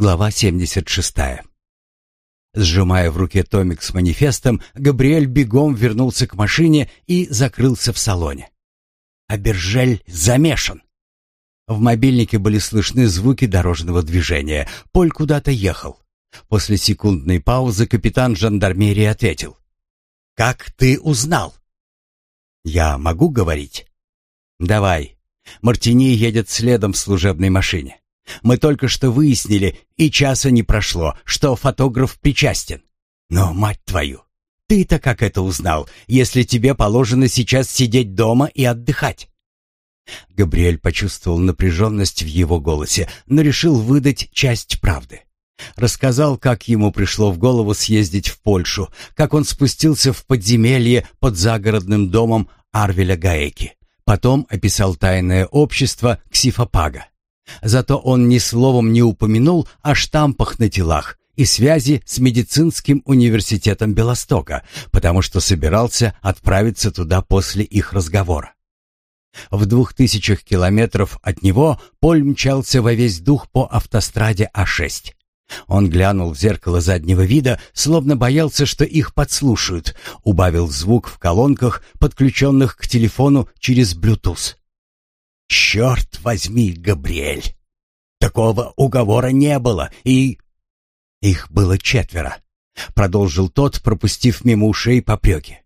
Глава 76. Сжимая в руке томик с манифестом, Габриэль бегом вернулся к машине и закрылся в салоне. Абержель замешан. В мобильнике были слышны звуки дорожного движения. Поль куда-то ехал. После секундной паузы капитан жандармерии ответил. «Как ты узнал?» «Я могу говорить?» «Давай». Мартини едет следом в служебной машине. Мы только что выяснили, и часа не прошло, что фотограф причастен. Но, мать твою, ты-то как это узнал, если тебе положено сейчас сидеть дома и отдыхать? Габриэль почувствовал напряженность в его голосе, но решил выдать часть правды. Рассказал, как ему пришло в голову съездить в Польшу, как он спустился в подземелье под загородным домом Арвеля Гаеки. Потом описал тайное общество Ксифопага Зато он ни словом не упомянул о штампах на телах и связи с медицинским университетом Белостока, потому что собирался отправиться туда после их разговора. В двух тысячах километров от него Поль мчался во весь дух по автостраде А6. Он глянул в зеркало заднего вида, словно боялся, что их подслушают, убавил звук в колонках, подключенных к телефону через Bluetooth. «Черт возьми, Габриэль! Такого уговора не было, и...» «Их было четверо», — продолжил тот, пропустив мимо ушей попреки.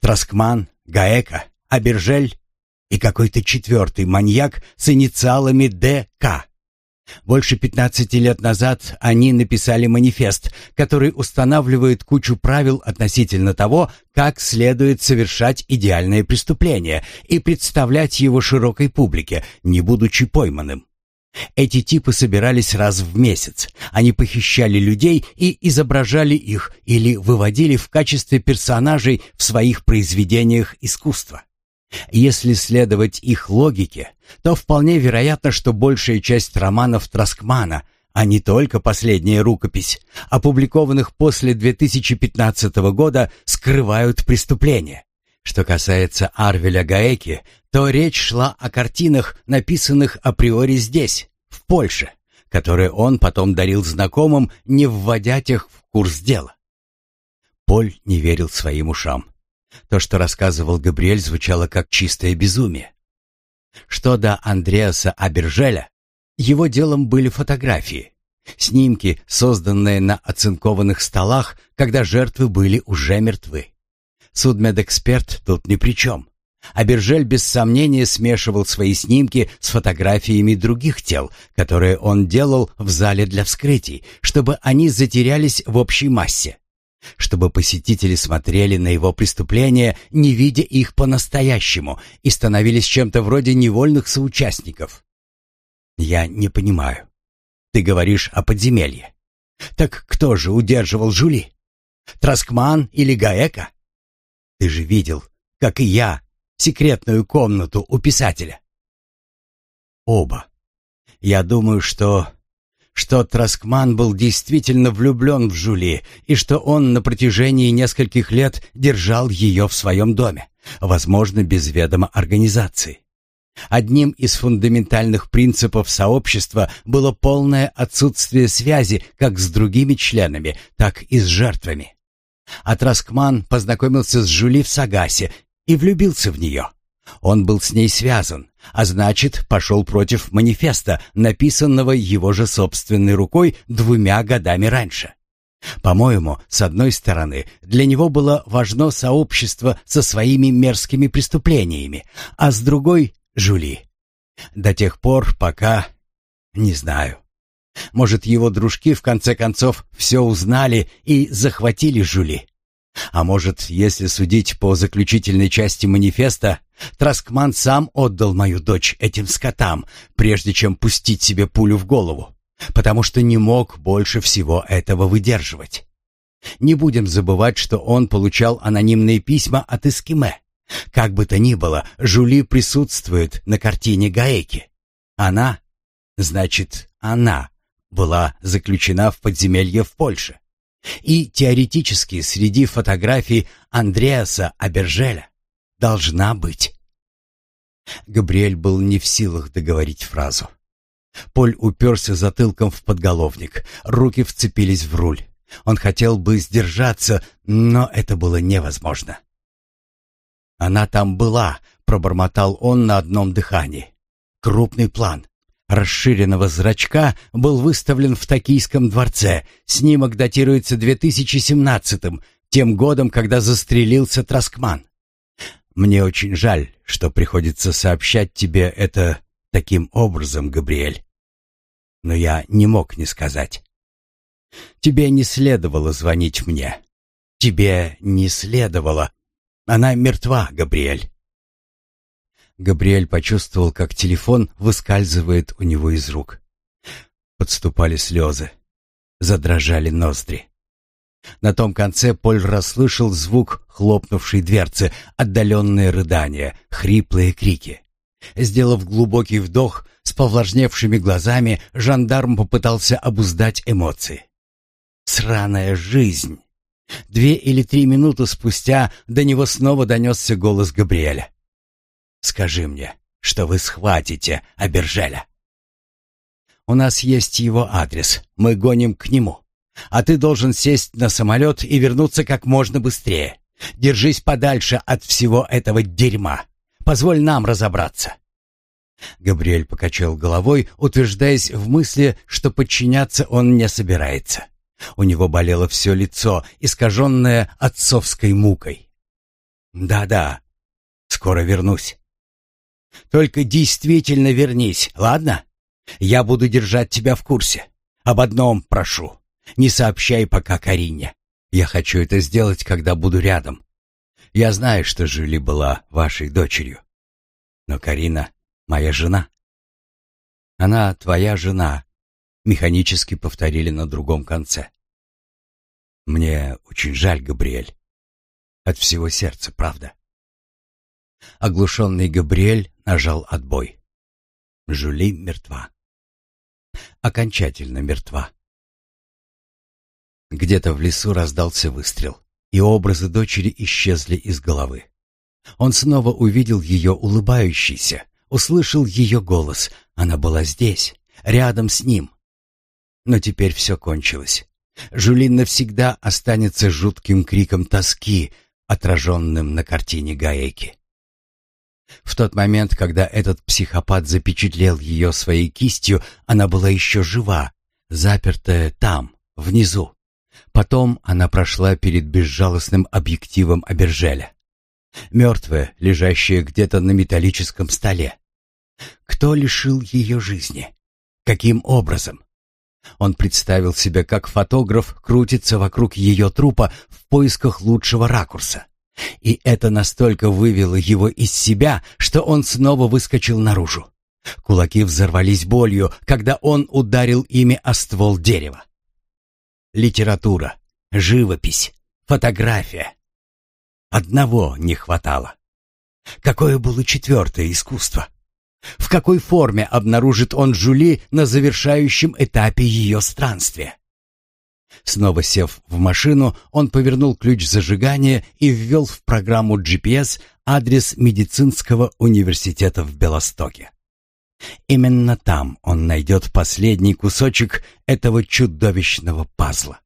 «Троскман, Гаэка, Абержель и какой-то четвертый маньяк с инициалами ДК. Больше 15 лет назад они написали манифест, который устанавливает кучу правил относительно того, как следует совершать идеальное преступление и представлять его широкой публике, не будучи пойманным. Эти типы собирались раз в месяц. Они похищали людей и изображали их или выводили в качестве персонажей в своих произведениях искусства. Если следовать их логике, то вполне вероятно, что большая часть романов Троскмана, а не только последняя рукопись, опубликованных после 2015 года, скрывают преступление. Что касается Арвеля Гаэки, то речь шла о картинах, написанных априори здесь, в Польше, которые он потом дарил знакомым, не вводя их в курс дела. Поль не верил своим ушам. То, что рассказывал Габриэль, звучало как чистое безумие. Что до Андреаса Абержеля, его делом были фотографии, снимки, созданные на оцинкованных столах, когда жертвы были уже мертвы. Судмедэксперт тут ни при чем. Абержель без сомнения смешивал свои снимки с фотографиями других тел, которые он делал в зале для вскрытий, чтобы они затерялись в общей массе чтобы посетители смотрели на его преступления, не видя их по-настоящему, и становились чем-то вроде невольных соучастников. Я не понимаю. Ты говоришь о подземелье. Так кто же удерживал Жули? Траскман или Гаэка? Ты же видел, как и я, секретную комнату у писателя. Оба. Я думаю, что что Троскман был действительно влюблен в Жули и что он на протяжении нескольких лет держал ее в своем доме, возможно, без ведома организации. Одним из фундаментальных принципов сообщества было полное отсутствие связи как с другими членами, так и с жертвами. А Троскман познакомился с Жули в Сагасе и влюбился в нее. Он был с ней связан, а значит, пошел против манифеста, написанного его же собственной рукой двумя годами раньше. По-моему, с одной стороны, для него было важно сообщество со своими мерзкими преступлениями, а с другой — Жули. До тех пор, пока... не знаю. Может, его дружки в конце концов все узнали и захватили Жули. А может, если судить по заключительной части манифеста, Траскман сам отдал мою дочь этим скотам, прежде чем пустить себе пулю в голову, потому что не мог больше всего этого выдерживать. Не будем забывать, что он получал анонимные письма от Эскиме. Как бы то ни было, Жули присутствует на картине Гаэки. Она, значит, она была заключена в подземелье в Польше. И теоретически среди фотографий Андреаса Абержеля должна быть. Габриэль был не в силах договорить фразу. Поль уперся затылком в подголовник, руки вцепились в руль. Он хотел бы сдержаться, но это было невозможно. «Она там была», — пробормотал он на одном дыхании. «Крупный план расширенного зрачка был выставлен в Токийском дворце. Снимок датируется 2017-м, тем годом, когда застрелился Троскман. Мне очень жаль, что приходится сообщать тебе это таким образом, Габриэль. Но я не мог не сказать. Тебе не следовало звонить мне. Тебе не следовало. Она мертва, Габриэль. Габриэль почувствовал, как телефон выскальзывает у него из рук. Подступали слезы. Задрожали ноздри. На том конце Поль расслышал звук хлопнувшей дверцы, отдаленные рыдания, хриплые крики. Сделав глубокий вдох, с повлажневшими глазами жандарм попытался обуздать эмоции. «Сраная жизнь!» Две или три минуты спустя до него снова донесся голос Габриэля. «Скажи мне, что вы схватите Абержеля?» «У нас есть его адрес. Мы гоним к нему» а ты должен сесть на самолет и вернуться как можно быстрее. Держись подальше от всего этого дерьма. Позволь нам разобраться». Габриэль покачал головой, утверждаясь в мысли, что подчиняться он не собирается. У него болело все лицо, искаженное отцовской мукой. «Да-да, скоро вернусь». «Только действительно вернись, ладно? Я буду держать тебя в курсе. Об одном прошу. Не сообщай пока Карине. Я хочу это сделать, когда буду рядом. Я знаю, что Жюли была вашей дочерью. Но Карина — моя жена. Она твоя жена. Механически повторили на другом конце. Мне очень жаль, Габриэль. От всего сердца, правда. Оглушенный Габриэль нажал отбой. Жюли мертва. Окончательно мертва. Где-то в лесу раздался выстрел, и образы дочери исчезли из головы. Он снова увидел ее улыбающейся, услышал ее голос. Она была здесь, рядом с ним. Но теперь все кончилось. Жюлин навсегда останется жутким криком тоски, отраженным на картине Гаеки. В тот момент, когда этот психопат запечатлел ее своей кистью, она была еще жива, запертая там, внизу. Потом она прошла перед безжалостным объективом Абержеля. Мертвая, лежащая где-то на металлическом столе. Кто лишил ее жизни? Каким образом? Он представил себе, как фотограф крутится вокруг ее трупа в поисках лучшего ракурса. И это настолько вывело его из себя, что он снова выскочил наружу. Кулаки взорвались болью, когда он ударил ими о ствол дерева литература, живопись, фотография. Одного не хватало. Какое было четвертое искусство? В какой форме обнаружит он Жюли на завершающем этапе ее странствия? Снова сев в машину, он повернул ключ зажигания и ввел в программу GPS адрес медицинского университета в Белостоке. Именно там он найдет последний кусочек этого чудовищного пазла.